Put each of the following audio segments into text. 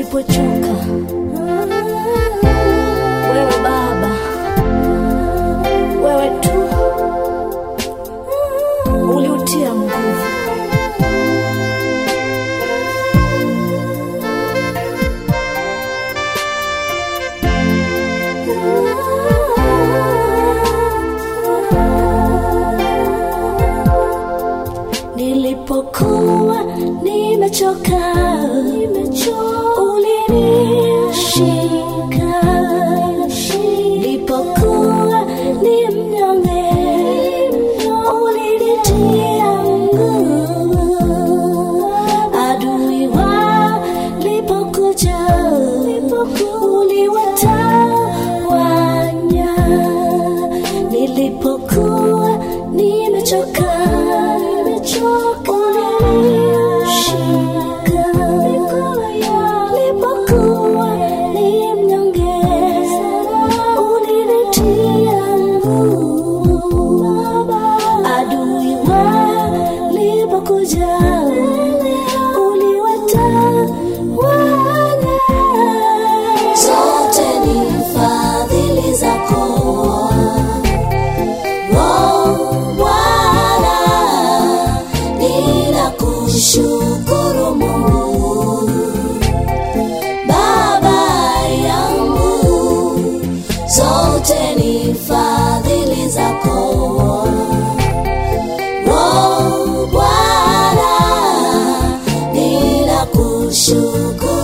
nilipochoka wewe baba wewe tu uliutia nguvu. Nilipokuwa nimechoka nimechoka. you ku jalan Shoko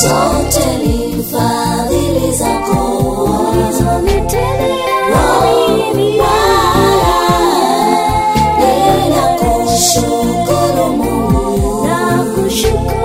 zote ni fadhili zako. Ninakushukuru Mungu. Nakushukuru.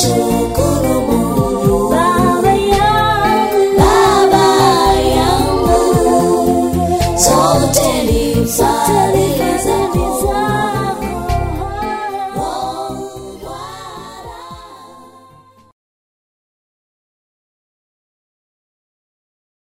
show.